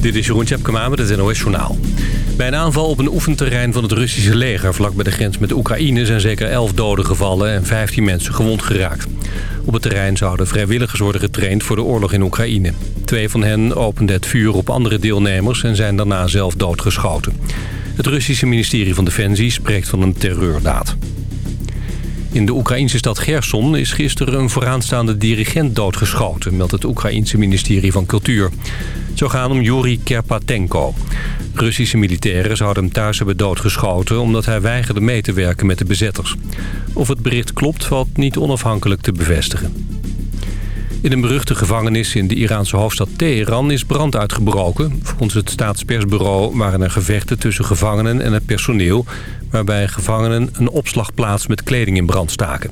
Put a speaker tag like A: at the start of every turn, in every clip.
A: Dit is Jeroen Tjepkema met het NOS Journaal. Bij een aanval op een oefenterrein van het Russische leger... vlak bij de grens met Oekraïne zijn zeker 11 doden gevallen... en 15 mensen gewond geraakt. Op het terrein zouden vrijwilligers worden getraind voor de oorlog in Oekraïne. Twee van hen openden het vuur op andere deelnemers... en zijn daarna zelf doodgeschoten. Het Russische ministerie van Defensie spreekt van een terreurdaad. In de Oekraïnse stad Gerson is gisteren een vooraanstaande dirigent doodgeschoten... meldt het Oekraïense ministerie van Cultuur. Zou gaan om Yuri Kerpatenko. Russische militairen zouden hem thuis hebben doodgeschoten... omdat hij weigerde mee te werken met de bezetters. Of het bericht klopt, valt niet onafhankelijk te bevestigen. In een beruchte gevangenis in de Iraanse hoofdstad Teheran is brand uitgebroken. Volgens het staatspersbureau waren er gevechten tussen gevangenen en het personeel... waarbij gevangenen een opslagplaats met kleding in brand staken.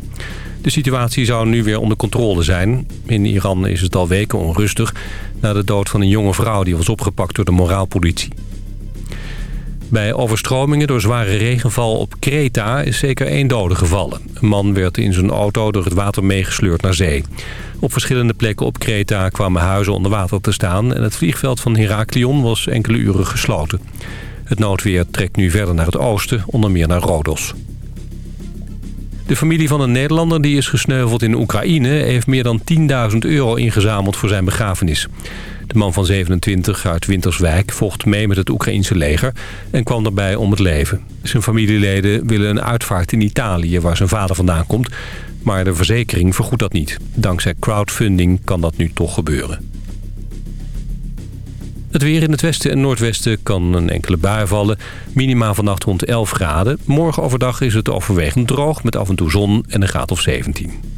A: De situatie zou nu weer onder controle zijn. In Iran is het al weken onrustig... na de dood van een jonge vrouw die was opgepakt door de moraalpolitie. Bij overstromingen door zware regenval op Kreta is zeker één dode gevallen. Een man werd in zijn auto door het water meegesleurd naar zee. Op verschillende plekken op Kreta kwamen huizen onder water te staan... en het vliegveld van Heraklion was enkele uren gesloten. Het noodweer trekt nu verder naar het oosten, onder meer naar Rodos. De familie van een Nederlander die is gesneuveld in Oekraïne... heeft meer dan 10.000 euro ingezameld voor zijn begrafenis. De man van 27 uit Winterswijk vocht mee met het Oekraïense leger... en kwam daarbij om het leven. Zijn familieleden willen een uitvaart in Italië, waar zijn vader vandaan komt... maar de verzekering vergoedt dat niet. Dankzij crowdfunding kan dat nu toch gebeuren. Het weer in het westen en noordwesten kan een enkele bui vallen. Minima vannacht rond 11 graden. Morgen overdag is het overwegend droog met af en toe zon en een graad of 17.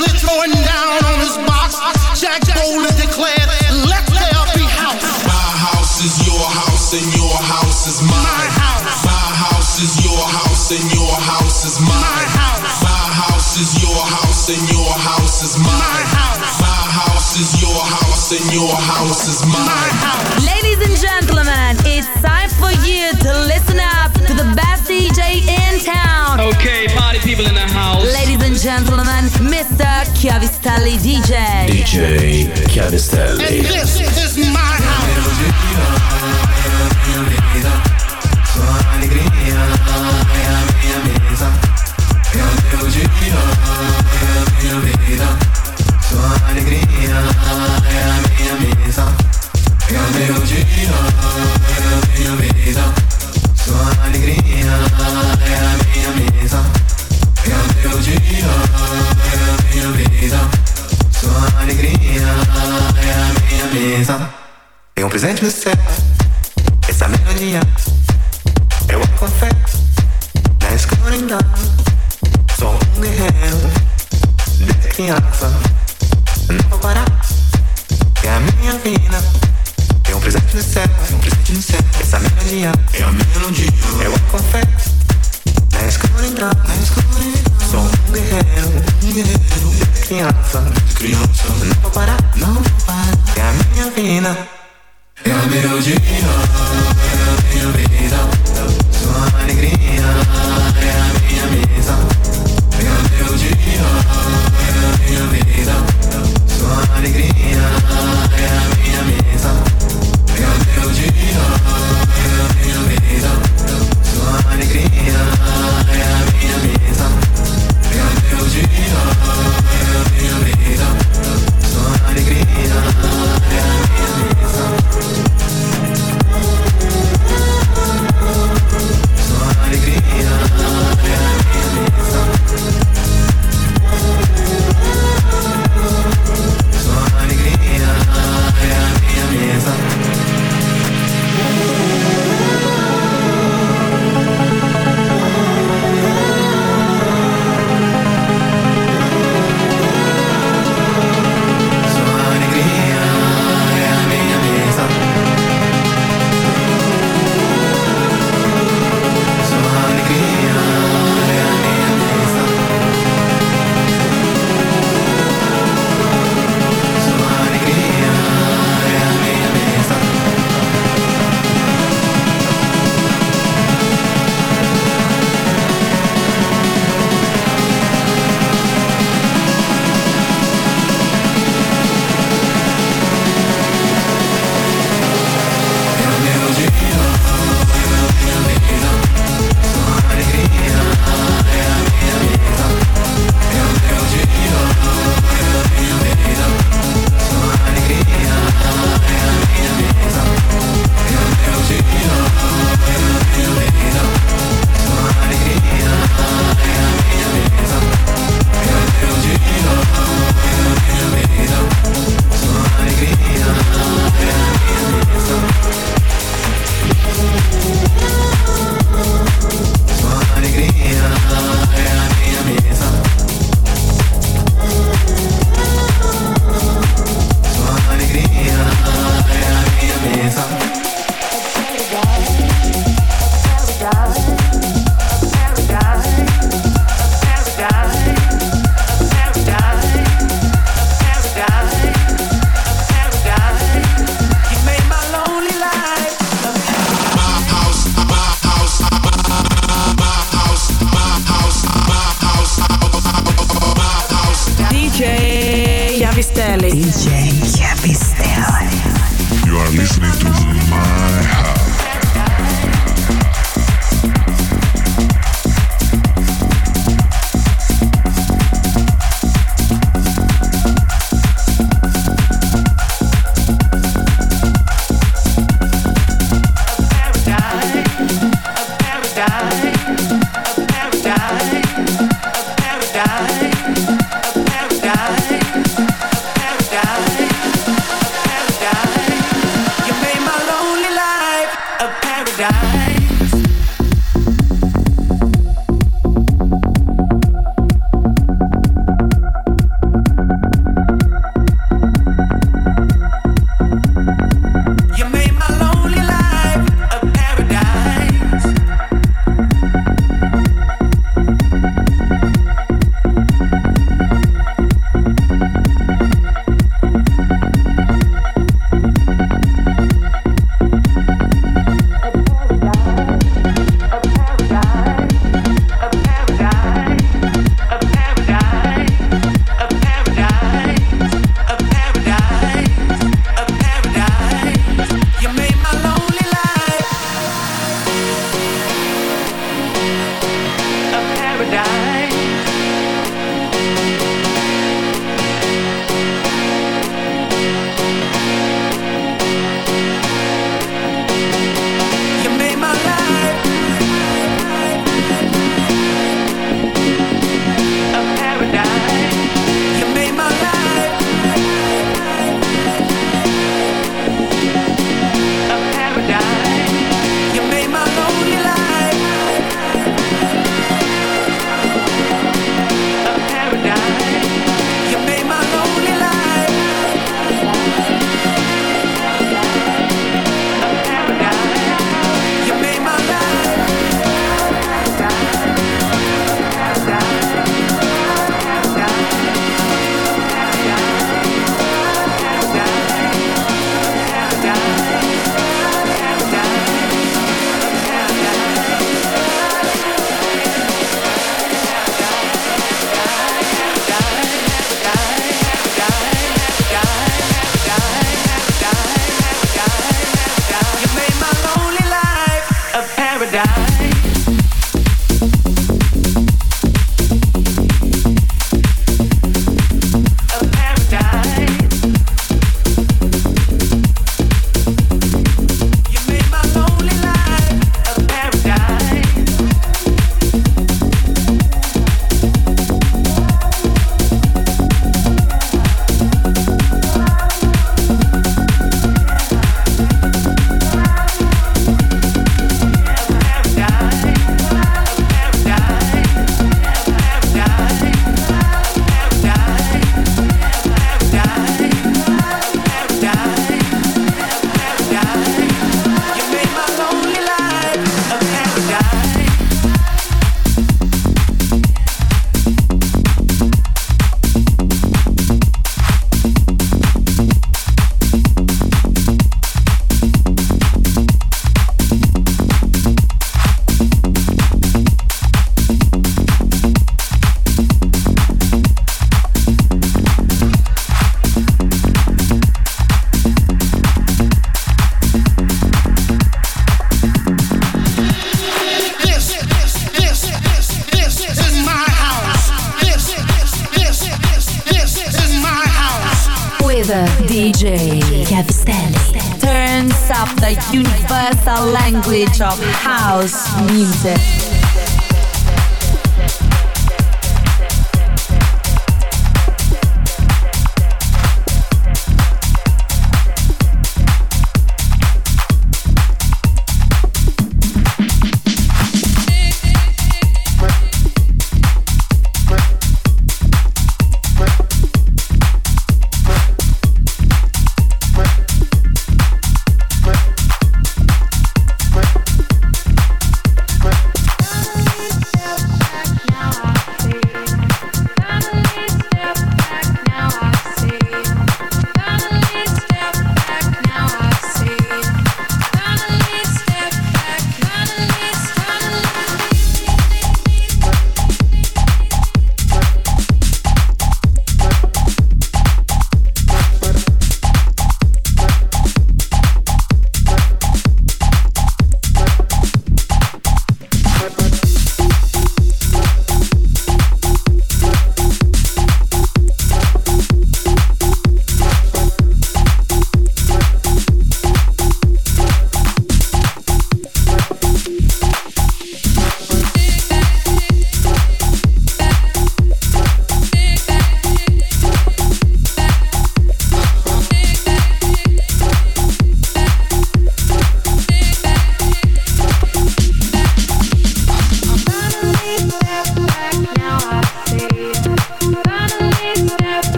B: viciously throwing down on his box, Jack boldly declared, Let there be house.
C: My house is your house and your house is mine.
B: My house.
C: My house is your house and your house is mine.
B: My house.
C: My house is your house and your house is mine.
B: My house.
C: My house is your house and your house is mine.
D: Ladies and gentlemen, it's time for you to listen up to the best DJ in town.
E: Okay, party people in the house.
D: Ladies and gentlemen, Mr. Chiavistelli DJ.
F: DJ
B: And this is my house.
G: Tem um presente no céu, essa melodia. Eu a confesso, na escuridão. Sou um guerreiro, desde criança. Não vou parar, é a minha vida. Tem um presente no céu, tem um presente no céu. Essa melodia é a melodia. Eu a confesso, na escuridão. Na escuridão. Sou um guerreiro, um guerreiro, criança. Criança. Não vou parar, não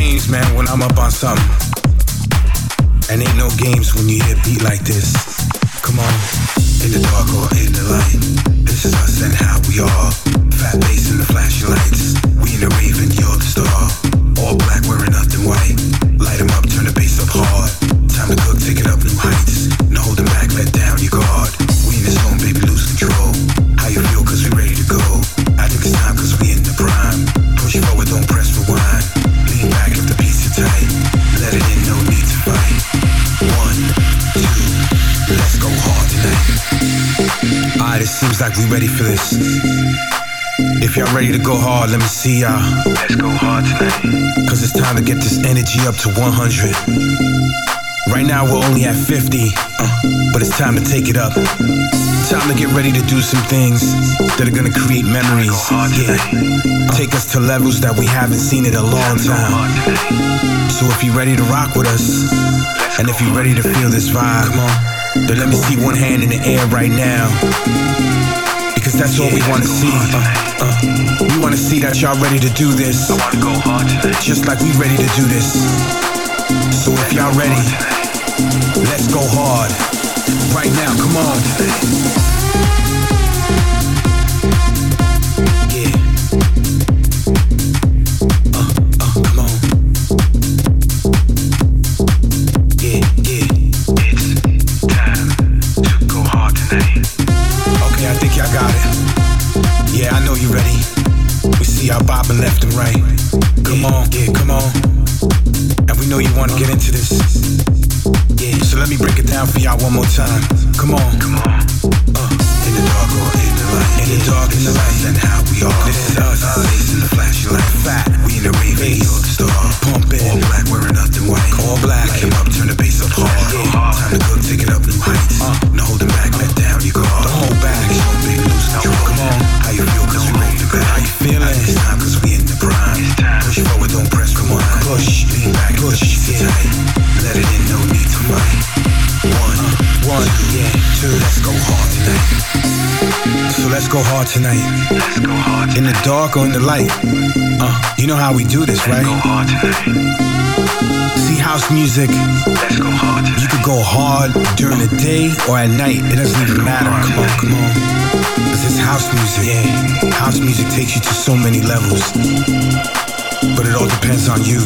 G: games, man, when I'm up on something. And ain't no games when you hear a beat like this. Come on, in the dark or in the light. This is us and how we are. Fat bass in the flashing lights. We in the raven, you're the star. All black wearing nothing white. Light 'em up, turn the bass up hard. Time to cook, take
H: it up new heights. Seems like we ready for this.
I: If y'all ready to go hard, let me see y'all. Let's go hard tonight. Cause it's time
H: to get this energy up to 100. Right now we're only at 50, uh, but it's time to take it up. Time to get ready to do some things that are gonna create memories. Yeah. Take us to levels that we haven't seen in a long time. So if you're ready to rock with us, and if you're ready to feel this vibe, come on then let me see one hand in the air right now. Because that's all we wanna see. Uh, uh, we wanna see that y'all ready to do this. I wanna go hard. Just like we ready to do this. So if y'all ready, let's go hard. Right now, come on. One more time. Come on, come on. Uh, in the dark or in the light. In the dark, in the light, let's go hard tonight. Let's go hard. In the dark or in the light. Uh, you know how we do this, right? Let's go hard tonight. See house music. Let's go hard tonight. You could go hard during the day or at night. It doesn't even matter. Come on, come on. Cause it's house music. Yeah. House music takes you to so many levels. But it all depends on you.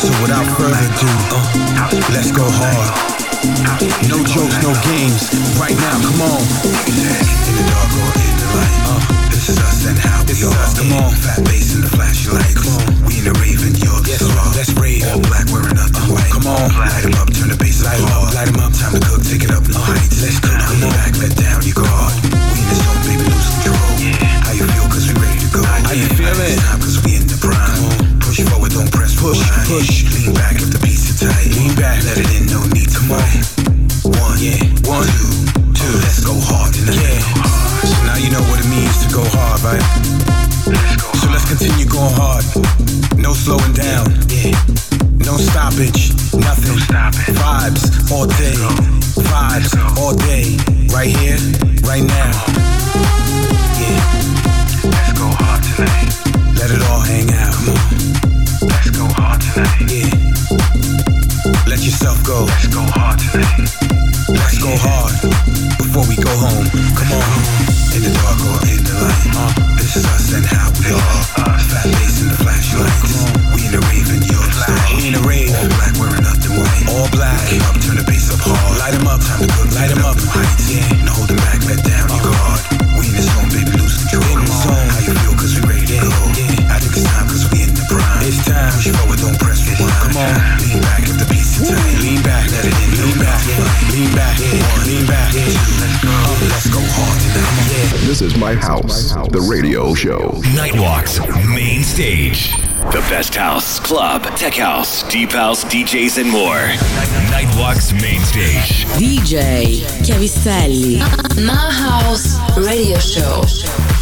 H: So without further ado, uh, let's go hard. No jokes, no games. Right now, come on. In the dark or in the light. Uh, this is us and how we are. Come on. Fat bass in the flashing lights. Come on. We in the rave and you're the yes, star. Let's rave. All black wearing nothing white. Come on. Light 'em up, turn the bass up hard. Light 'em up, time to cook, take it up new heights. Let's go. Come on. Back, let down, you go hard. We in the zone, baby, lose control. How you feel, cause we ready to go. How you feeling? Cause we in the prime. Push forward, don't press push, push. Lean back if the piece tight. Lean back, let it in, no need to fight. One, yeah, one, two, two. Let's go hard tonight. Yeah. So now you know what it means to go hard, right? So let's continue going hard. No slowing down. Yeah. No stoppage. Nothing. stopping. Vibes all day. Vibes all day. Right here, right now. Yeah. Let's go hard tonight. Let it all hang out.
J: Stage. The best house, club, tech house, deep house, DJs, and more. Nightwalk's main stage.
K: DJ Chiavistelli.
D: My House Radio Show.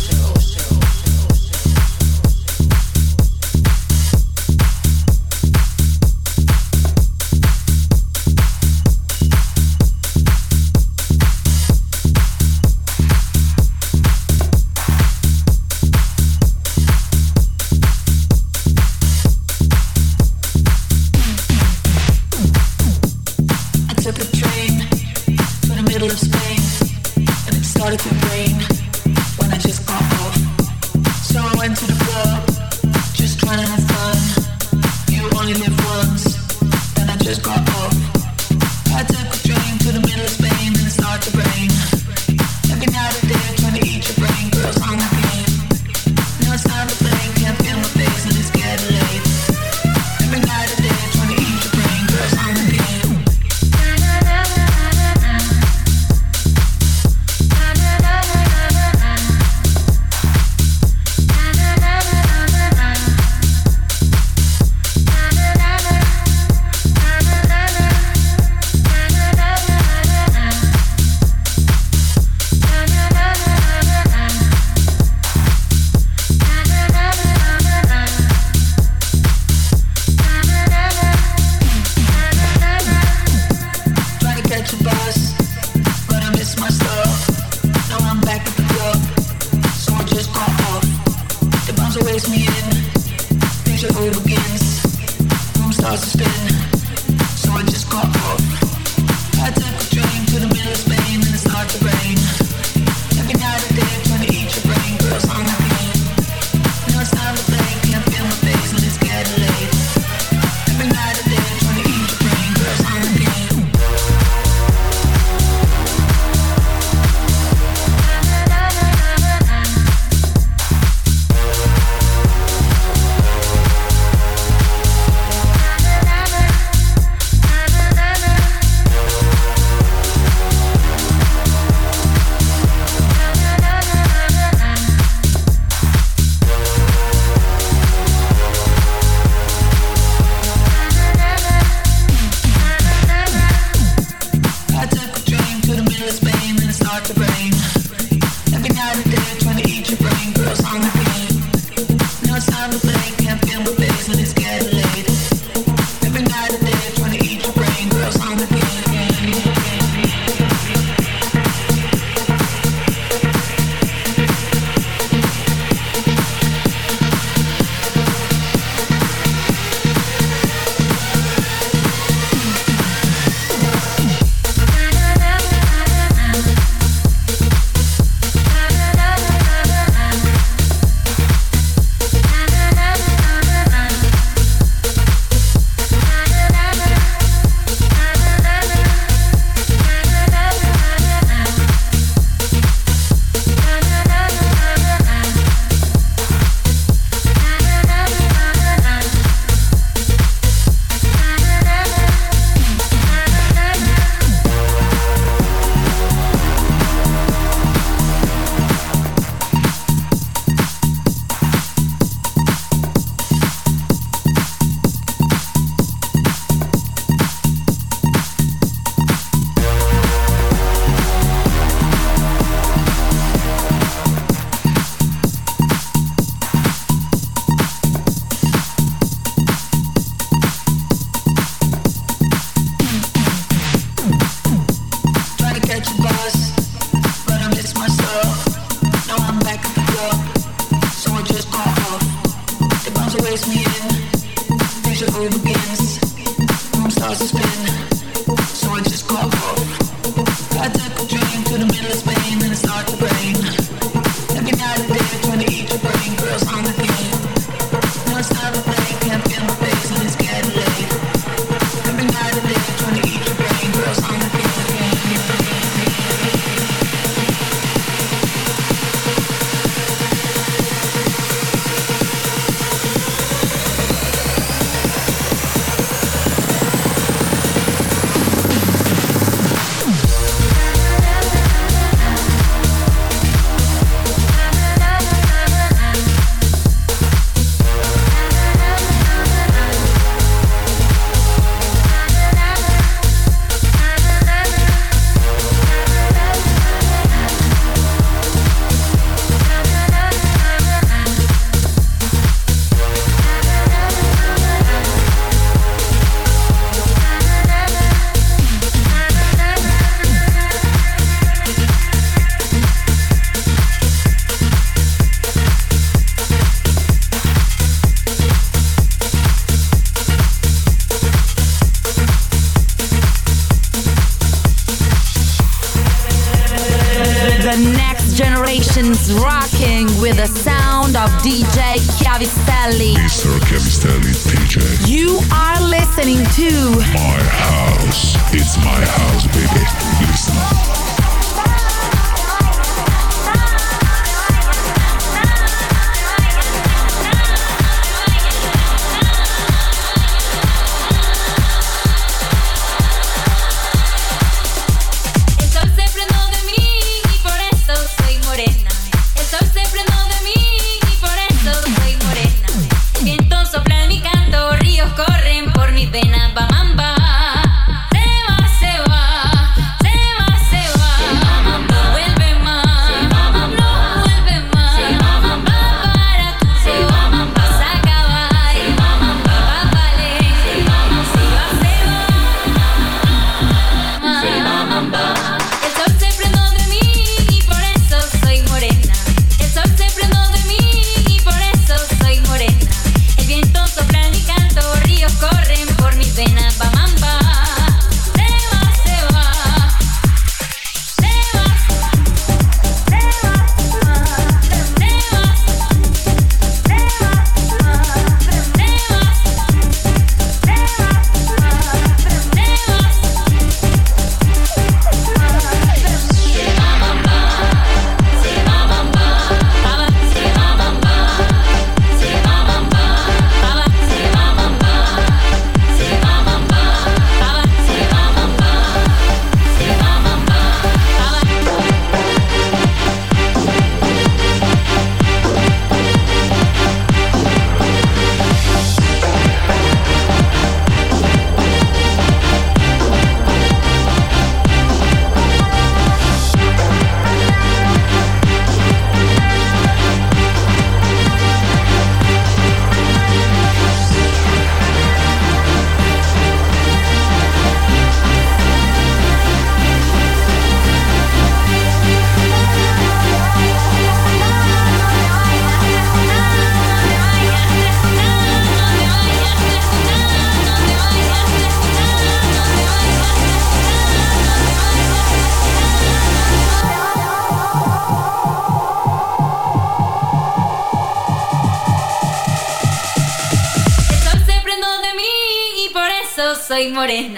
L: Rey Moreno.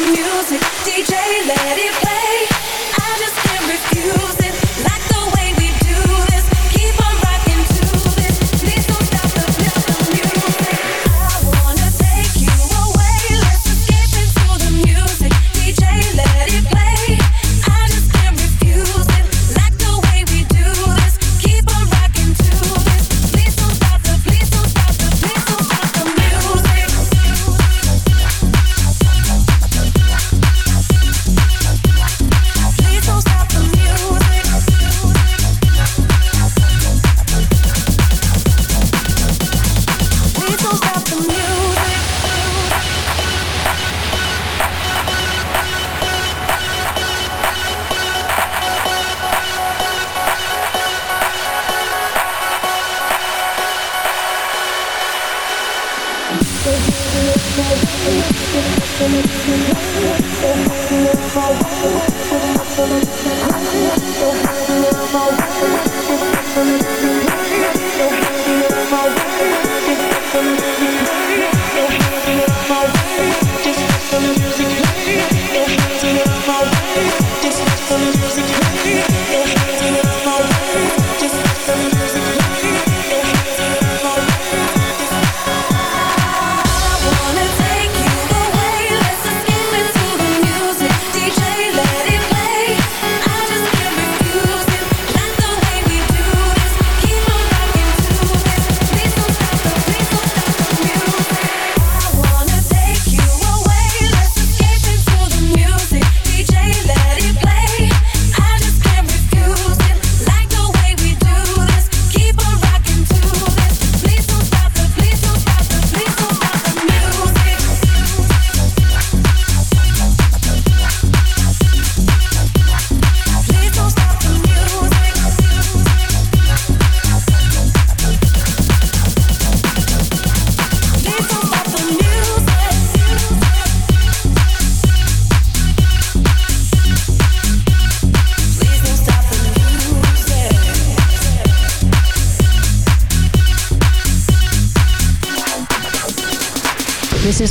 L: Music. DJ, let it play.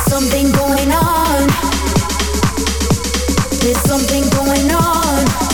M: Something going on. There's something going on.